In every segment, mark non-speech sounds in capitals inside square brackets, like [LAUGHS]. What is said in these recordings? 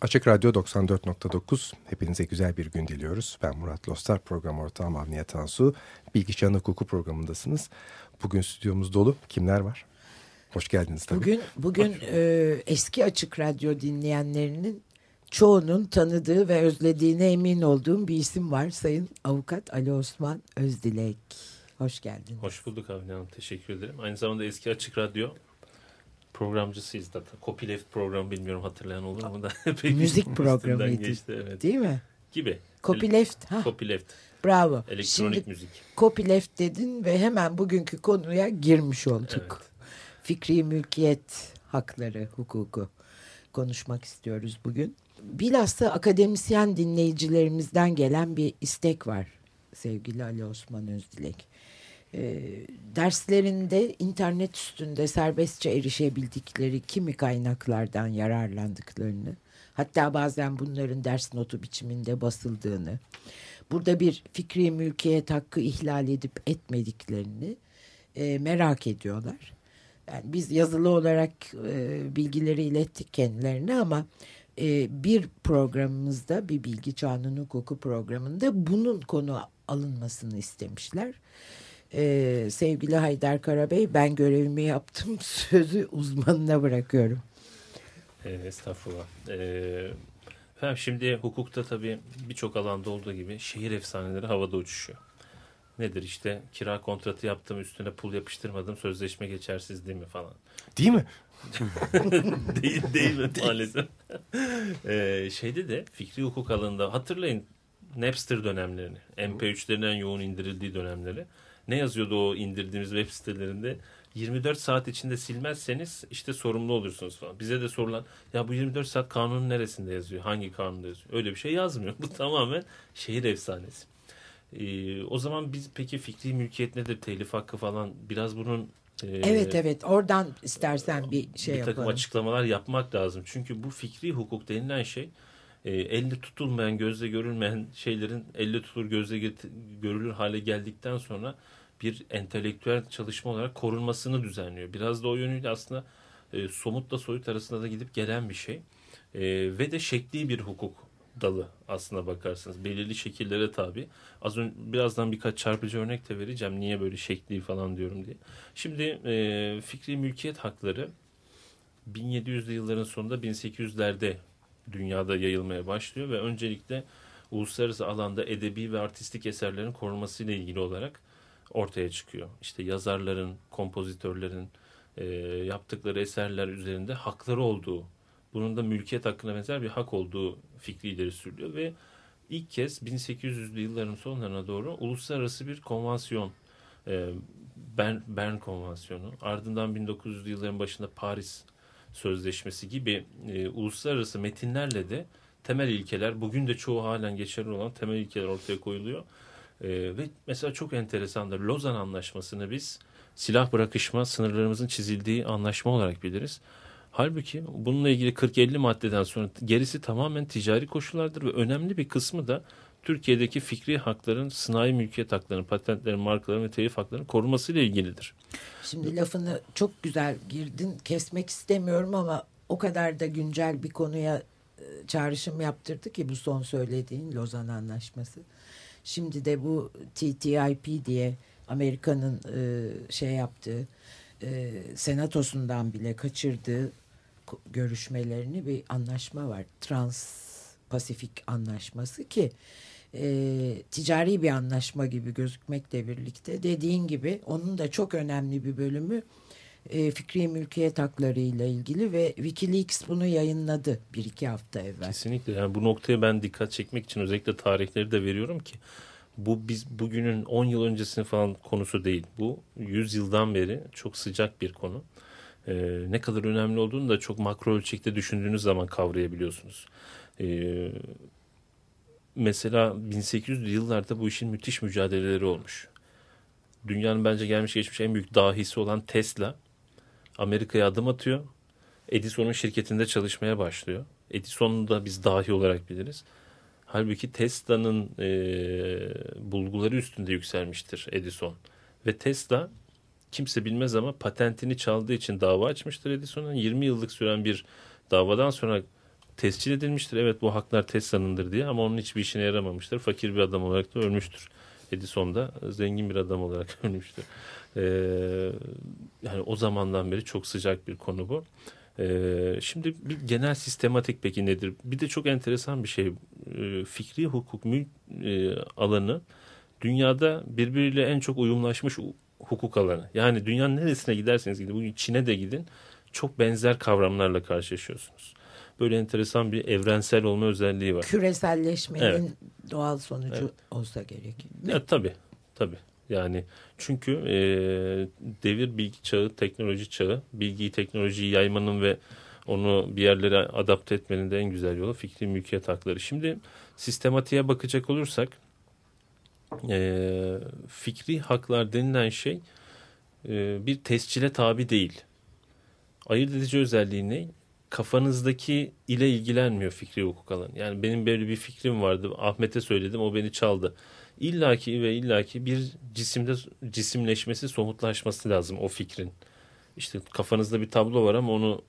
Açık Radyo 94.9 hepinize güzel bir gün diliyoruz. Ben Murat Lostar, program ortağım Avniye Tansu. Bilgi Çağın Hukuku programındasınız. Bugün stüdyomuz dolu. Kimler var? Hoş geldiniz tabii. Bugün, bugün e, eski Açık Radyo dinleyenlerinin çoğunun tanıdığı ve özlediğine emin olduğum bir isim var. Sayın Avukat Ali Osman Özdilek. Hoş geldiniz. Hoş bulduk Avni Hanım. Teşekkür ederim. Aynı zamanda eski Açık Radyo programcısıyız zaten. Copyleft programı bilmiyorum hatırlayan olur mu da. [LAUGHS] Müzik programıydı. Geçti, evet. Değil mi? Gibi. Copyleft. Ha. Copyleft. Bravo. Elektronik Şimdi müzik. copyleft dedin ve hemen bugünkü konuya girmiş olduk. Evet. Fikri mülkiyet hakları, hukuku konuşmak istiyoruz bugün. Bilhassa akademisyen dinleyicilerimizden gelen bir istek var sevgili Ali Osman Özdilek. Ee, derslerinde internet üstünde serbestçe erişebildikleri kimi kaynaklardan yararlandıklarını, hatta bazen bunların ders notu biçiminde basıldığını, burada bir fikri mülkiyet hakkı ihlal edip etmediklerini e, merak ediyorlar. Yani biz yazılı olarak e, bilgileri ilettik kendilerine ama e, bir programımızda bir bilgi çağının hukuku programında bunun konu alınmasını istemişler. E, sevgili Haydar Karabey ben görevimi yaptım [LAUGHS] sözü uzmanına bırakıyorum. Ee, estağfurullah. Ee, efendim şimdi hukukta tabii birçok alanda olduğu gibi şehir efsaneleri havada uçuşuyor. Nedir işte kira kontratı yaptım üstüne pul yapıştırmadım sözleşme geçersiz değil mi falan. Değil mi? [LAUGHS] değil, değil mi [LAUGHS] maalesef. ee, şeyde de fikri hukuk alanında hatırlayın Napster dönemlerini. MP3'lerin en yoğun indirildiği dönemleri. Ne yazıyordu o indirdiğimiz web sitelerinde? 24 saat içinde silmezseniz işte sorumlu olursunuz falan. Bize de sorulan ya bu 24 saat kanunun neresinde yazıyor? Hangi kanunda yazıyor? Öyle bir şey yazmıyor. Bu tamamen şehir efsanesi. Ee, o zaman biz peki fikri mülkiyet nedir? Telif hakkı falan biraz bunun e, Evet evet oradan istersen bir şey bir takım yapalım. açıklamalar yapmak lazım. Çünkü bu fikri hukuk denilen şey e, elle tutulmayan, gözle görülmeyen şeylerin elle tutulur, gözle görülür hale geldikten sonra bir entelektüel çalışma olarak korunmasını düzenliyor. Biraz da o yönüyle aslında e, somutla soyut arasında da gidip gelen bir şey. E, ve de şekli bir hukuk dalı aslına bakarsanız. Belirli şekillere tabi. Az önce birazdan birkaç çarpıcı örnek de vereceğim. Niye böyle şekli falan diyorum diye. Şimdi e, fikri mülkiyet hakları 1700'lü yılların sonunda 1800'lerde dünyada yayılmaya başlıyor ve öncelikle uluslararası alanda edebi ve artistik eserlerin korunmasıyla ilgili olarak ortaya çıkıyor. İşte yazarların, kompozitörlerin e, yaptıkları eserler üzerinde hakları olduğu, bunun da mülkiyet hakkına benzer bir hak olduğu fikri ileri sürülüyor ve ilk kez 1800'lü yılların sonlarına doğru uluslararası bir konvansiyon e, Bern, Bern Konvansiyonu ardından 1900'lü yılların başında Paris Sözleşmesi gibi e, uluslararası metinlerle de temel ilkeler bugün de çoğu halen geçerli olan temel ilkeler ortaya koyuluyor. E, ve mesela çok enteresandır Lozan Anlaşması'nı biz silah bırakışma sınırlarımızın çizildiği anlaşma olarak biliriz. Halbuki bununla ilgili 40-50 maddeden sonra gerisi tamamen ticari koşullardır ve önemli bir kısmı da Türkiye'deki fikri hakların, sınai mülkiyet haklarının, patentlerin, markaların ve telif haklarının korunmasıyla ilgilidir. Şimdi lafını çok güzel girdin kesmek istemiyorum ama o kadar da güncel bir konuya e, çağrışım yaptırdı ki bu son söylediğin Lozan Anlaşması. Şimdi de bu TTIP diye Amerika'nın e, şey yaptığı e, senatosundan bile kaçırdığı görüşmelerini bir anlaşma var. Trans-Pasifik anlaşması ki e, ticari bir anlaşma gibi gözükmekle birlikte dediğin gibi onun da çok önemli bir bölümü e, fikri mülkiyet hakları ile ilgili ve Wikileaks bunu yayınladı bir iki hafta evvel. Kesinlikle. Yani bu noktaya ben dikkat çekmek için özellikle tarihleri de veriyorum ki bu biz bugünün 10 yıl öncesinin falan konusu değil. Bu 100 yıldan beri çok sıcak bir konu. Ee, ne kadar önemli olduğunu da çok makro ölçekte düşündüğünüz zaman kavrayabiliyorsunuz. Ee, mesela 1800'lü yıllarda bu işin müthiş mücadeleleri olmuş. Dünyanın bence gelmiş geçmiş en büyük dahisi olan Tesla Amerika'ya adım atıyor. Edison'un şirketinde çalışmaya başlıyor. Edison'u da biz dahi olarak biliriz. Halbuki Tesla'nın e, bulguları üstünde yükselmiştir Edison. Ve Tesla kimse bilmez ama patentini çaldığı için dava açmıştır Edison'a. 20 yıllık süren bir davadan sonra tescil edilmiştir. Evet bu haklar Tesla'nındır diye ama onun hiçbir işine yaramamıştır. Fakir bir adam olarak da ölmüştür. Edison da zengin bir adam olarak [LAUGHS] ölmüştür. Ee, yani o zamandan beri çok sıcak bir konu bu. Ee, şimdi bir genel sistematik peki nedir? Bir de çok enteresan bir şey. Ee, fikri hukuk mülk e, alanı dünyada birbiriyle en çok uyumlaşmış hukuk alanı. Yani dünyanın neresine giderseniz gidin, bugün Çin'e de gidin çok benzer kavramlarla karşılaşıyorsunuz. Böyle enteresan bir evrensel olma özelliği var. Küreselleşmenin evet. doğal sonucu evet. olsa gerek. Ya, tabii, tabii. Yani çünkü e, devir bilgi çağı, teknoloji çağı, bilgiyi, teknolojiyi yaymanın ve onu bir yerlere adapte etmenin de en güzel yolu fikri mülkiyet hakları. Şimdi sistematiğe bakacak olursak e, fikri haklar denilen şey e, bir tescile tabi değil. Ayırt edici özelliği ne? Kafanızdaki ile ilgilenmiyor fikri hukuk alanı. Yani benim böyle bir fikrim vardı. Ahmet'e söyledim o beni çaldı. İllaki ve illaki bir cisimde cisimleşmesi, somutlaşması lazım o fikrin. İşte kafanızda bir tablo var ama onu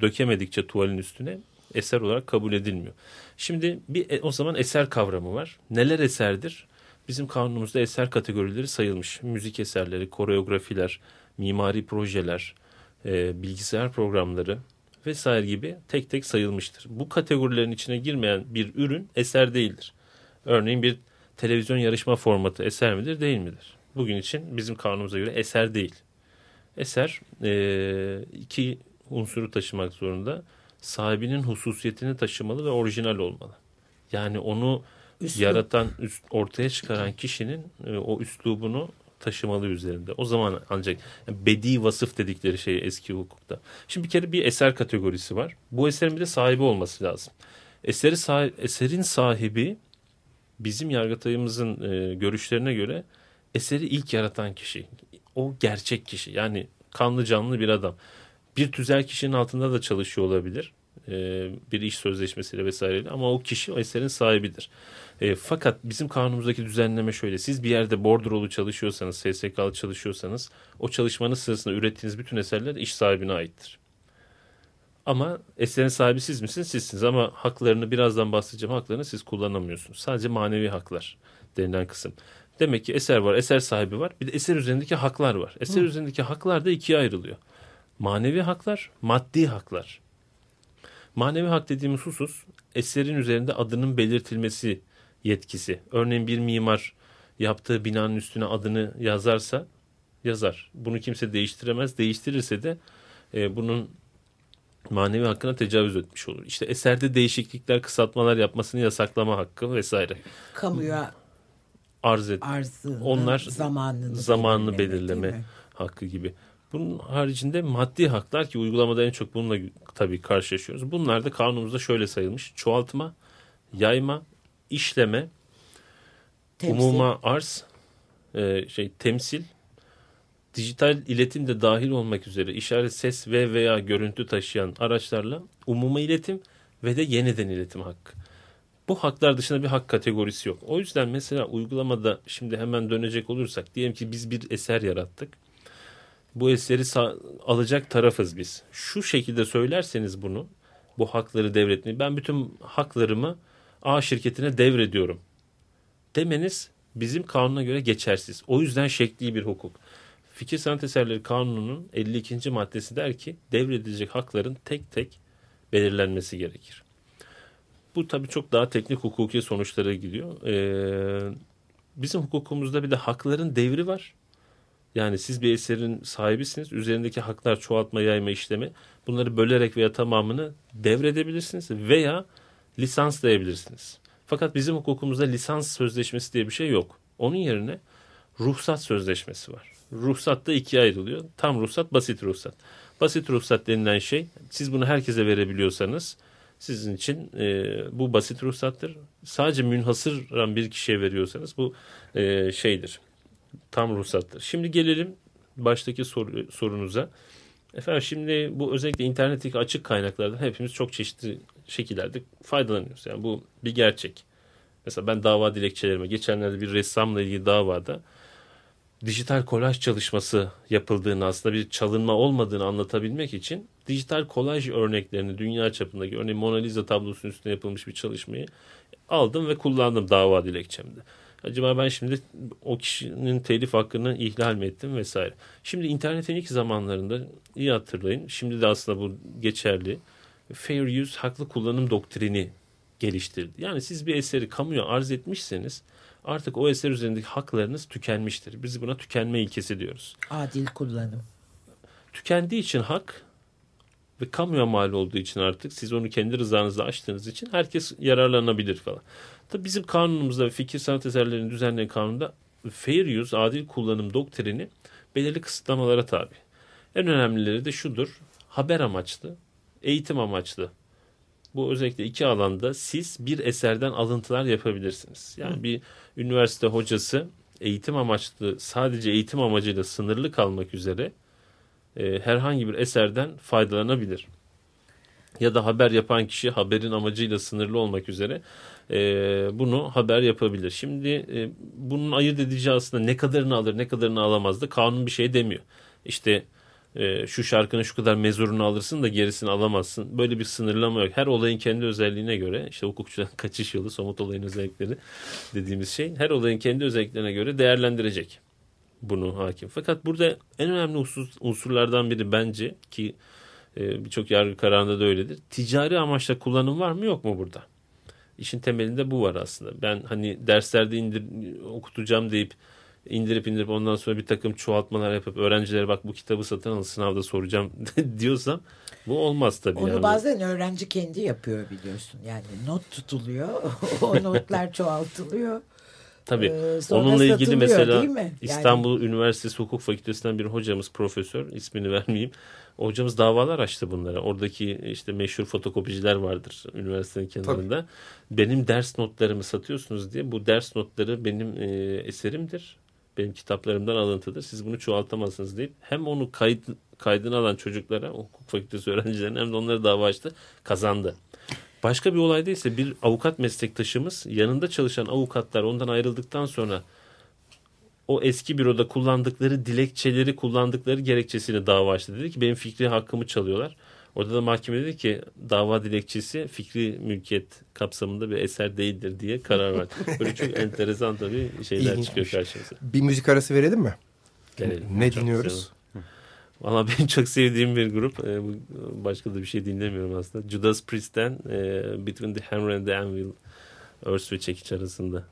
dökemedikçe tuvalin üstüne eser olarak kabul edilmiyor. Şimdi bir e, o zaman eser kavramı var. Neler eserdir? Bizim kanunumuzda eser kategorileri sayılmış. Müzik eserleri, koreografiler, mimari projeler, e, bilgisayar programları vesaire gibi tek tek sayılmıştır. Bu kategorilerin içine girmeyen bir ürün eser değildir. Örneğin bir televizyon yarışma formatı eser midir değil midir? Bugün için bizim kanunumuza göre eser değil. Eser e, iki unsuru taşımak zorunda. Sahibinin hususiyetini taşımalı ve orijinal olmalı. Yani onu Üslup. yaratan, üst, ortaya çıkaran kişinin e, o üslubunu taşımalı üzerinde. O zaman ancak yani bedi vasıf dedikleri şey eski hukukta. Şimdi bir kere bir eser kategorisi var. Bu eserin bir de sahibi olması lazım. Eseri sahip, eserin sahibi bizim yargıtayımızın e, görüşlerine göre eseri ilk yaratan kişi. O gerçek kişi. Yani kanlı canlı bir adam. Bir tüzel kişinin altında da çalışıyor olabilir. E, bir iş sözleşmesiyle vesaireyle ama o kişi o eserin sahibidir. E, fakat bizim kanunumuzdaki düzenleme şöyle. Siz bir yerde bordrolu çalışıyorsanız, SSK'lı çalışıyorsanız o çalışmanın sırasında ürettiğiniz bütün eserler iş sahibine aittir. Ama eserin sahibi siz misiniz? Sizsiniz ama haklarını birazdan bahsedeceğim haklarını siz kullanamıyorsunuz. Sadece manevi haklar denilen kısım. Demek ki eser var, eser sahibi var. Bir de eser üzerindeki haklar var. Eser Hı. üzerindeki haklar da ikiye ayrılıyor. Manevi haklar, maddi haklar. Manevi hak dediğimiz husus eserin üzerinde adının belirtilmesi yetkisi. Örneğin bir mimar yaptığı binanın üstüne adını yazarsa yazar. Bunu kimse değiştiremez. Değiştirirse de e, bunun manevi hakkına tecavüz etmiş olur. İşte eserde değişiklikler, kısaltmalar yapmasını yasaklama hakkı vesaire. Kamuya arz et. Arzı, Onlar zamanını, zamanını belirleme, belirleme hakkı gibi. Bunun haricinde maddi haklar ki uygulamada en çok bununla tabii karşılaşıyoruz. Bunlar da kanunumuzda şöyle sayılmış. Çoğaltma, yayma, işleme, temsil. umuma arz, e, şey temsil, dijital iletim de dahil olmak üzere işaret ses ve veya görüntü taşıyan araçlarla umuma iletim ve de yeniden iletim hakkı. Bu haklar dışında bir hak kategorisi yok. O yüzden mesela uygulamada şimdi hemen dönecek olursak diyelim ki biz bir eser yarattık. Bu eseri alacak tarafız biz. Şu şekilde söylerseniz bunu, bu hakları devretmeyi, ben bütün haklarımı A şirketine devrediyorum demeniz bizim kanuna göre geçersiz. O yüzden şekli bir hukuk. Fikir sanat eserleri kanununun 52. maddesi der ki devredilecek hakların tek tek belirlenmesi gerekir. Bu tabii çok daha teknik hukuki sonuçlara gidiyor. Ee, bizim hukukumuzda bir de hakların devri var. Yani siz bir eserin sahibisiniz. Üzerindeki haklar çoğaltma, yayma, işlemi. Bunları bölerek veya tamamını devredebilirsiniz veya lisanslayabilirsiniz. Fakat bizim hukukumuzda lisans sözleşmesi diye bir şey yok. Onun yerine ruhsat sözleşmesi var. Ruhsat da ikiye ayrılıyor. Tam ruhsat, basit ruhsat. Basit ruhsat denilen şey siz bunu herkese verebiliyorsanız sizin için e, bu basit ruhsattır. Sadece münhasıran bir kişiye veriyorsanız bu e, şeydir. Tam ruhsattır. Şimdi gelelim baştaki soru, sorunuza. Efendim şimdi bu özellikle internetteki açık kaynaklardan hepimiz çok çeşitli şekillerde faydalanıyoruz. Yani bu bir gerçek. Mesela ben dava dilekçelerime geçenlerde bir ressamla ilgili davada dijital kolaj çalışması yapıldığını aslında bir çalınma olmadığını anlatabilmek için dijital kolaj örneklerini dünya çapındaki örneğin Mona Lisa tablosunun üstüne yapılmış bir çalışmayı aldım ve kullandım dava dilekçemde. Acaba ben şimdi o kişinin telif hakkını ihlal mi ettim vesaire. Şimdi internetin ilk zamanlarında iyi hatırlayın. Şimdi de aslında bu geçerli. Fair use haklı kullanım doktrini geliştirdi. Yani siz bir eseri kamuya arz etmişseniz artık o eser üzerindeki haklarınız tükenmiştir. Biz buna tükenme ilkesi diyoruz. Adil kullanım. Tükendiği için hak ve kamuya mal olduğu için artık siz onu kendi rızanızla açtığınız için herkes yararlanabilir falan. Tabii bizim kanunumuzda ve fikir sanat eserlerini düzenleyen kanunda fair use, adil kullanım doktrini belirli kısıtlamalara tabi. En önemlileri de şudur. Haber amaçlı, eğitim amaçlı. Bu özellikle iki alanda siz bir eserden alıntılar yapabilirsiniz. Yani bir üniversite hocası eğitim amaçlı, sadece eğitim amacıyla sınırlı kalmak üzere e, herhangi bir eserden faydalanabilir. Ya da haber yapan kişi haberin amacıyla sınırlı olmak üzere e, bunu haber yapabilir. Şimdi e, bunun ayırt edici aslında ne kadarını alır ne kadarını alamaz da kanun bir şey demiyor. İşte e, şu şarkının şu kadar mezurunu alırsın da gerisini alamazsın. Böyle bir sınırlama yok. Her olayın kendi özelliğine göre işte hukukçuların [LAUGHS] kaçış yolu somut olayın özellikleri dediğimiz şey her olayın kendi özelliklerine göre değerlendirecek bunu hakim. Fakat burada en önemli unsurlardan biri bence ki e, birçok yargı kararında da öyledir. Ticari amaçla kullanım var mı yok mu burada? İşin temelinde bu var aslında. Ben hani derslerde indir, okutacağım deyip indirip indirip ondan sonra bir takım çoğaltmalar yapıp öğrencilere bak bu kitabı satın alın sınavda soracağım [LAUGHS] diyorsam bu olmaz tabii. Onu yani. bazen öğrenci kendi yapıyor biliyorsun. Yani not tutuluyor. [LAUGHS] o notlar çoğaltılıyor. Tabii. Ee, Onunla ilgili mesela? Yani- İstanbul Üniversitesi Hukuk Fakültesinden bir hocamız profesör ismini [LAUGHS] vermeyeyim. Hocamız davalar açtı bunlara. Oradaki işte meşhur fotokopiciler vardır üniversitenin kenarında. Benim ders notlarımı satıyorsunuz diye bu ders notları benim e, eserimdir. Benim kitaplarımdan alıntıdır. Siz bunu çoğaltamazsınız deyip hem onu kayıt, kaydını alan çocuklara, hukuk fakültesi öğrencilerine hem de onlara dava açtı. Kazandı. Başka bir olayda ise bir avukat meslektaşımız yanında çalışan avukatlar ondan ayrıldıktan sonra o eski büroda kullandıkları dilekçeleri kullandıkları gerekçesini dava açtı. Dedi ki benim fikri hakkımı çalıyorlar. Orada da mahkeme dedi ki dava dilekçesi fikri mülkiyet kapsamında bir eser değildir diye karar verdi. Böyle çok [LAUGHS] enteresan tabii şeyler İlginçmiş. çıkıyor karşımıza. Bir müzik arası verelim mi? Gelelim. Ne Çok dinliyoruz? güzel. Valla [LAUGHS] benim çok sevdiğim bir grup. Ee, başka da bir şey dinlemiyorum aslında. Judas Priest'ten e, Between the Hammer and the Anvil Örs ve Çekiç arasında.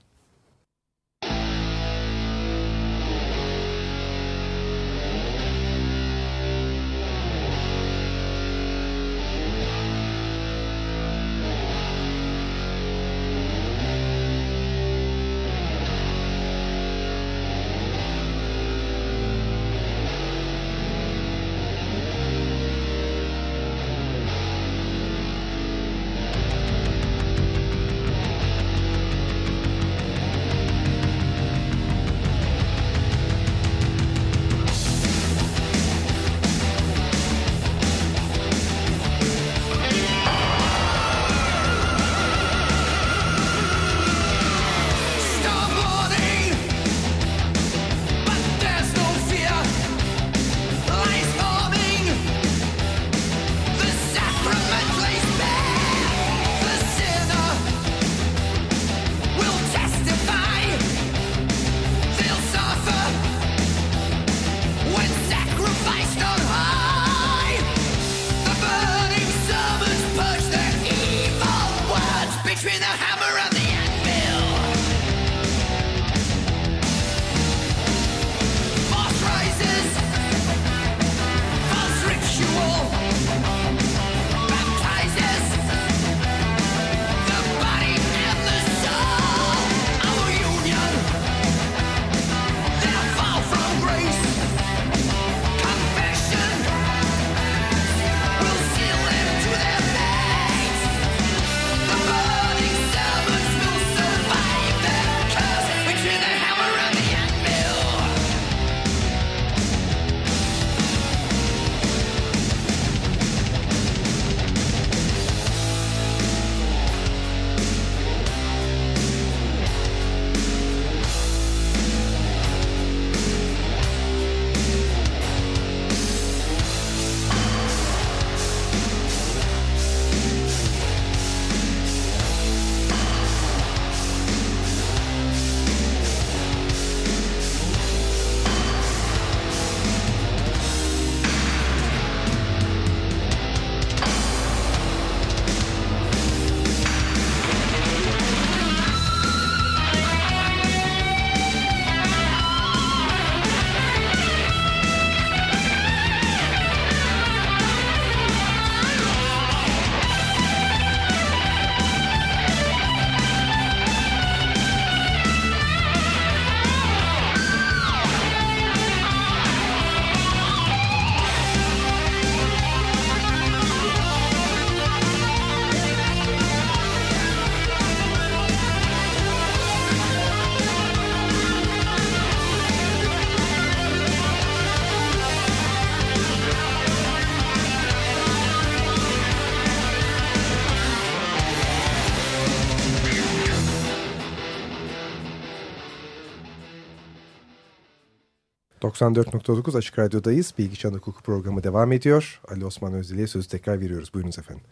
94.9 Açık Radyo'dayız. Bilgi Çağın Hukuku programı devam ediyor. Ali Osman Özdil'e sözü tekrar veriyoruz. Buyurunuz efendim.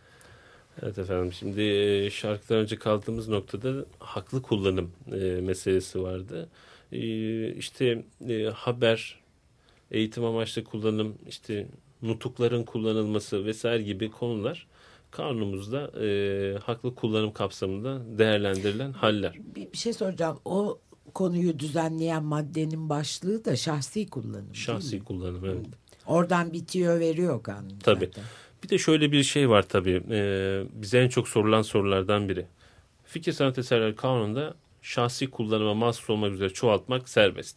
Evet efendim şimdi e, şarkıdan önce kaldığımız noktada haklı kullanım e, meselesi vardı. E, işte e, haber, eğitim amaçlı kullanım, işte nutukların kullanılması vesaire gibi konular kanunumuzda e, haklı kullanım kapsamında değerlendirilen haller. Bir, bir şey soracağım. O konuyu düzenleyen maddenin başlığı da şahsi kullanım. Şahsi kullanım evet. Oradan bitiyor veriyor kanun. Tabii. Zaten. Bir de şöyle bir şey var tabii. E, bize en çok sorulan sorulardan biri. Fikir sanat eserleri kanununda şahsi kullanıma mahsus olmak üzere çoğaltmak serbest.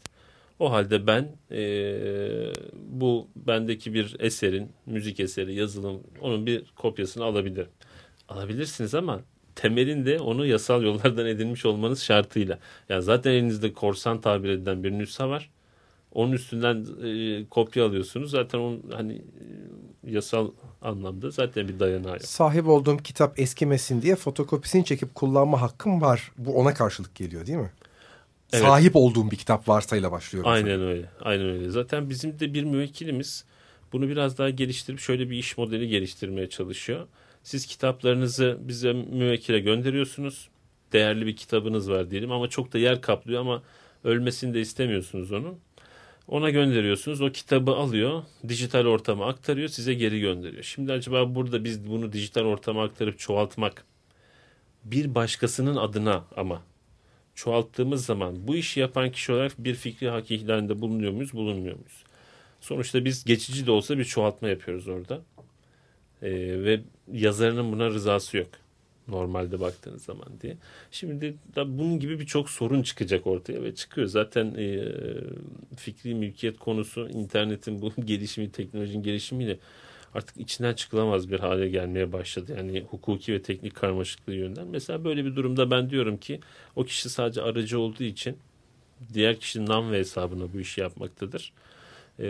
O halde ben e, bu bendeki bir eserin, müzik eseri, yazılım, onun bir kopyasını alabilirim. Alabilirsiniz ama temelinde onu yasal yollardan edinmiş olmanız şartıyla. Yani zaten elinizde korsan tabir edilen bir nüsha var. Onun üstünden e, kopya alıyorsunuz. Zaten onun hani e, yasal anlamda zaten bir dayanağı yok. Sahip olduğum kitap eskimesin diye fotokopisini çekip kullanma hakkım var. Bu ona karşılık geliyor değil mi? Evet. Sahip olduğum bir kitap varsayla başlıyorum. Aynen öyle. Aynen öyle. Zaten bizim de bir müvekkilimiz bunu biraz daha geliştirip şöyle bir iş modeli geliştirmeye çalışıyor. Siz kitaplarınızı bize müvekkile gönderiyorsunuz. Değerli bir kitabınız var diyelim ama çok da yer kaplıyor ama ölmesini de istemiyorsunuz onun. Ona gönderiyorsunuz. O kitabı alıyor, dijital ortama aktarıyor, size geri gönderiyor. Şimdi acaba burada biz bunu dijital ortama aktarıp çoğaltmak bir başkasının adına ama çoğalttığımız zaman bu işi yapan kişi olarak bir fikri hak ihlalinde bulunuyor muyuz, bulunmuyor muyuz? Sonuçta biz geçici de olsa bir çoğaltma yapıyoruz orada. Ee, ve yazarının buna rızası yok. Normalde baktığınız zaman diye. Şimdi da bunun gibi birçok sorun çıkacak ortaya ve çıkıyor. Zaten e, fikri mülkiyet konusu internetin bu [LAUGHS] gelişimi, teknolojinin gelişimiyle artık içinden çıkılamaz bir hale gelmeye başladı. Yani hukuki ve teknik karmaşıklığı yönden. Mesela böyle bir durumda ben diyorum ki o kişi sadece aracı olduğu için diğer kişinin nam ve hesabına bu işi yapmaktadır. E,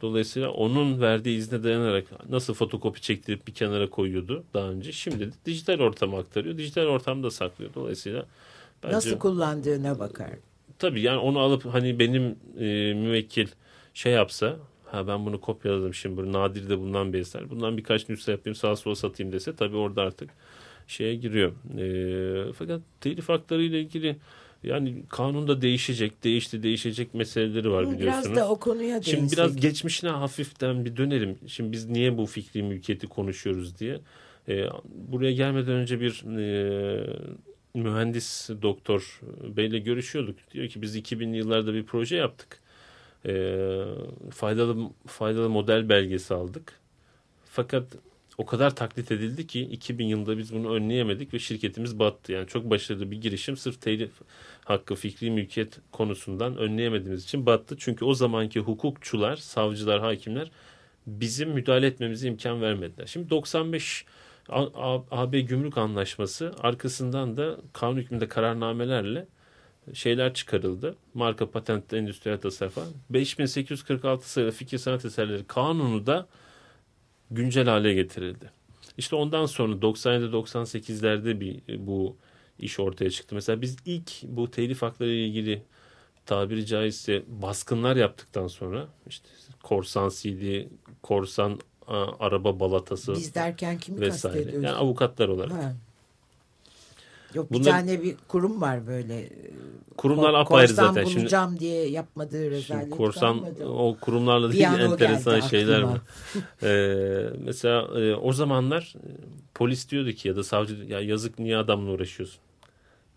dolayısıyla onun verdiği izne dayanarak nasıl fotokopi çektirip bir kenara koyuyordu daha önce. Şimdi de dijital ortama aktarıyor. Dijital ortamda saklıyor. Dolayısıyla bence, nasıl kullandığına bakar. Tabii yani onu alıp hani benim e, müvekkil şey yapsa ha ben bunu kopyaladım şimdi bu nadir de bundan bir eser. Bundan birkaç nüsha yapayım sağa sola satayım dese tabii orada artık şeye giriyor. E, fakat telif hakları ile ilgili yani kanunda değişecek, değişti, değişecek meseleleri var biliyorsunuz. Biraz da o konuya değinsek. Şimdi biraz geçmişine hafiften bir dönelim. Şimdi biz niye bu fikri mülkiyeti konuşuyoruz diye. Ee, buraya gelmeden önce bir e, mühendis doktor beyle görüşüyorduk. Diyor ki biz 2000'li yıllarda bir proje yaptık. Ee, faydalı faydalı model belgesi aldık. Fakat o kadar taklit edildi ki 2000 yılında biz bunu önleyemedik ve şirketimiz battı. Yani çok başarılı bir girişim sırf telif hakkı fikri mülkiyet konusundan önleyemediğimiz için battı. Çünkü o zamanki hukukçular, savcılar, hakimler bizim müdahale etmemize imkan vermediler. Şimdi 95 AB Gümrük Anlaşması arkasından da kanun hükmünde kararnamelerle şeyler çıkarıldı. Marka, patent, endüstriyel tasarruf falan. 5846 sayılı fikir sanat eserleri kanunu da güncel hale getirildi. İşte ondan sonra 97-98'lerde bir bu iş ortaya çıktı. Mesela biz ilk bu telif hakları ile ilgili tabiri caizse baskınlar yaptıktan sonra işte korsan CD, korsan a, araba balatası Biz derken kimi vesaire. kastediyoruz? Yani avukatlar olarak. Ha. Yok bir Bunlar- tane bir kurum var böyle. Kurumlar Ko- apayrı korsan zaten. Şimdi, bulacağım diye yapmadığı rezalet şimdi korsan kalmadı. o kurumlarla Bir değil enteresan şeyler var. [LAUGHS] Ee, mesela e, o zamanlar e, polis diyordu ki ya da savcı ya yazık niye adamla uğraşıyorsun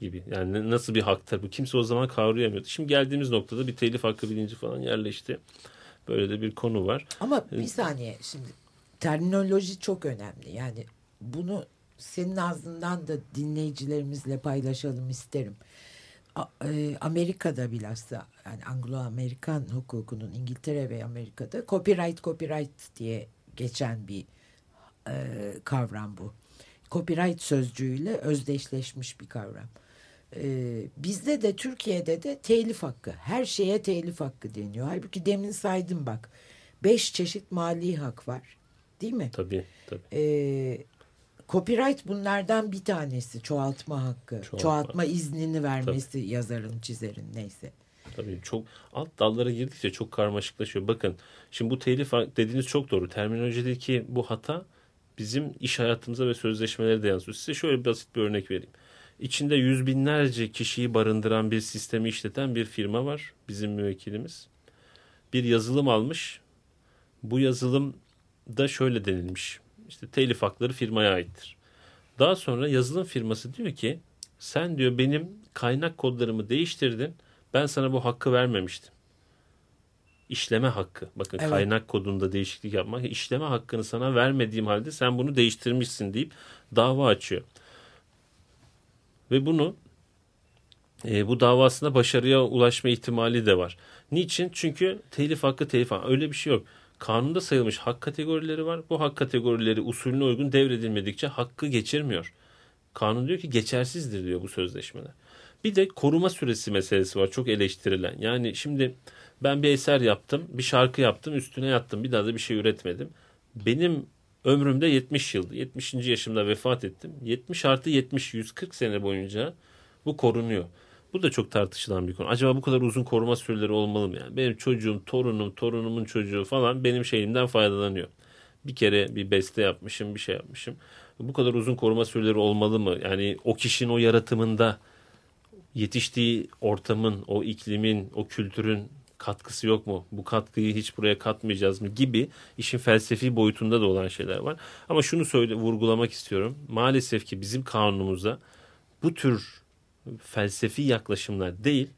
gibi. Yani nasıl bir haktır bu? Kimse o zaman kavrayamıyordu. Şimdi geldiğimiz noktada bir telif hakkı bilinci falan yerleşti. Böyle de bir konu var. Ama bir saniye şimdi terminoloji çok önemli. Yani bunu senin ağzından da dinleyicilerimizle paylaşalım isterim. E, Amerika'da bilhassa yani Anglo-Amerikan hukukunun İngiltere ve Amerika'da copyright copyright diye geçen bir e, kavram bu. Copyright sözcüğüyle özdeşleşmiş bir kavram. E, bizde de Türkiye'de de telif hakkı. Her şeye telif hakkı deniyor. Halbuki demin saydım bak. Beş çeşit mali hak var. Değil mi? Tabii tabii. Ee, copyright bunlardan bir tanesi. Çoğaltma hakkı. Çoğaltma. Çoğaltma, iznini vermesi yazarın, çizerin neyse. Tabii çok alt dallara girdikçe çok karmaşıklaşıyor. Bakın şimdi bu telif dediğiniz çok doğru. Terminolojideki bu hata bizim iş hayatımıza ve sözleşmelere de yansıyor. Size şöyle basit bir örnek vereyim. İçinde yüz binlerce kişiyi barındıran bir sistemi işleten bir firma var. Bizim müvekkilimiz. Bir yazılım almış. Bu yazılım da şöyle denilmiş. İşte telif hakları firmaya aittir. Daha sonra yazılım firması diyor ki sen diyor benim kaynak kodlarımı değiştirdin. Ben sana bu hakkı vermemiştim. İşleme hakkı. Bakın evet. kaynak kodunda değişiklik yapmak. işleme hakkını sana vermediğim halde sen bunu değiştirmişsin deyip dava açıyor. Ve bunu e, bu davasında başarıya ulaşma ihtimali de var. Niçin? Çünkü telif hakkı telif hakkı. Öyle bir şey yok. Kanunda sayılmış hak kategorileri var. Bu hak kategorileri usulüne uygun devredilmedikçe hakkı geçirmiyor. Kanun diyor ki geçersizdir diyor bu sözleşmeler. Bir de koruma süresi meselesi var çok eleştirilen. Yani şimdi ben bir eser yaptım, bir şarkı yaptım, üstüne yattım. Bir daha da bir şey üretmedim. Benim ömrümde 70 yıldı. 70. yaşımda vefat ettim. 70 artı 70, 140 sene boyunca bu korunuyor. Bu da çok tartışılan bir konu. Acaba bu kadar uzun koruma süreleri olmalı mı? Yani benim çocuğum, torunum, torunumun çocuğu falan benim şeyimden faydalanıyor. Bir kere bir beste yapmışım, bir şey yapmışım. Bu kadar uzun koruma süreleri olmalı mı? Yani o kişinin o yaratımında yetiştiği ortamın, o iklimin, o kültürün katkısı yok mu? Bu katkıyı hiç buraya katmayacağız mı? Gibi işin felsefi boyutunda da olan şeyler var. Ama şunu söyle vurgulamak istiyorum. Maalesef ki bizim kanunumuzda bu tür felsefi yaklaşımlar değil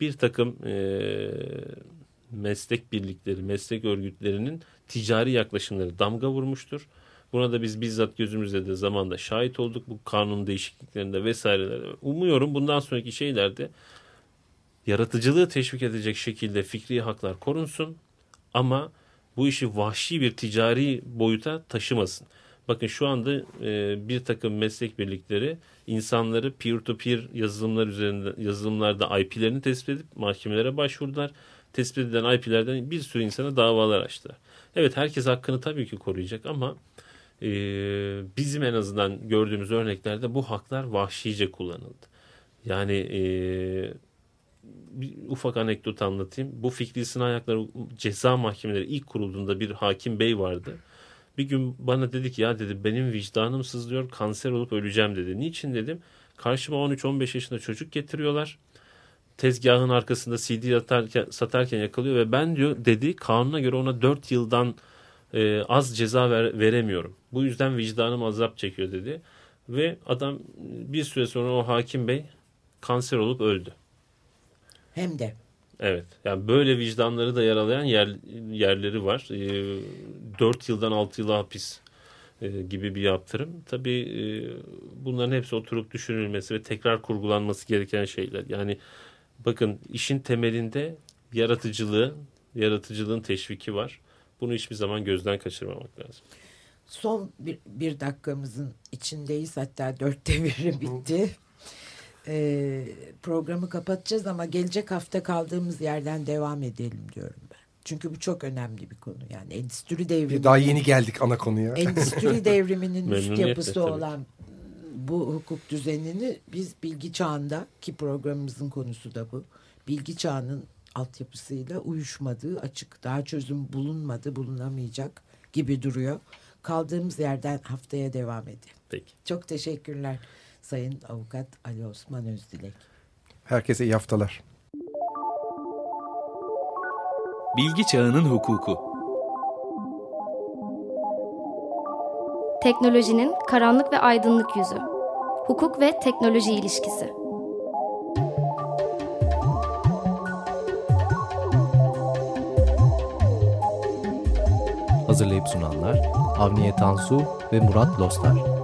bir takım e, meslek birlikleri, meslek örgütlerinin ticari yaklaşımları damga vurmuştur. Buna da biz bizzat gözümüzle de zamanda şahit olduk bu kanun değişikliklerinde vesairelerde. Umuyorum bundan sonraki şeylerde yaratıcılığı teşvik edecek şekilde fikri haklar korunsun ama bu işi vahşi bir ticari boyuta taşımasın. Bakın şu anda e, bir takım meslek birlikleri insanları peer to peer yazılımlar üzerinde yazılımlarda IP'lerini tespit edip mahkemelere başvurdular. Tespit edilen IP'lerden bir sürü insana davalar açtılar. Evet herkes hakkını tabii ki koruyacak ama e, bizim en azından gördüğümüz örneklerde bu haklar vahşice kullanıldı. Yani e, bir ufak anekdot anlatayım. Bu fikri sınav hakları ceza mahkemeleri ilk kurulduğunda bir hakim bey vardı. Bir gün bana dedi ki ya dedi benim vicdanım sızlıyor kanser olup öleceğim dedi. Niçin dedim. Karşıma 13-15 yaşında çocuk getiriyorlar. Tezgahın arkasında CD atarken, satarken yakalıyor ve ben diyor dedi kanuna göre ona 4 yıldan e, az ceza ver, veremiyorum. Bu yüzden vicdanım azap çekiyor dedi. Ve adam bir süre sonra o hakim bey kanser olup öldü. Hem de. Evet. Yani böyle vicdanları da yaralayan yer, yerleri var. E, 4 yıldan 6 yıla hapis e, gibi bir yaptırım. Tabii e, bunların hepsi oturup düşünülmesi ve tekrar kurgulanması gereken şeyler. Yani bakın işin temelinde yaratıcılığı, yaratıcılığın teşviki var. Bunu hiçbir zaman gözden kaçırmamak lazım. Son bir, bir dakikamızın içindeyiz. Hatta dörtte biri bitti e, programı kapatacağız ama gelecek hafta kaldığımız yerden devam edelim diyorum ben. Çünkü bu çok önemli bir konu. Yani endüstri devrimi. Daha yeni geldik ana konuya. [LAUGHS] Endüstri devriminin üst yapısı tabii. olan bu hukuk düzenini biz bilgi çağında ki programımızın konusu da bu. Bilgi çağının altyapısıyla uyuşmadığı açık. Daha çözüm bulunmadı, bulunamayacak gibi duruyor. Kaldığımız yerden haftaya devam edelim. Peki. Çok teşekkürler. Sayın Avukat Ali Osman Özdilek. Herkese iyi haftalar. Bilgi Çağının Hukuku Teknolojinin karanlık ve aydınlık yüzü. Hukuk ve teknoloji ilişkisi. Hazırlayıp sunanlar Avniye Tansu ve Murat Lostar.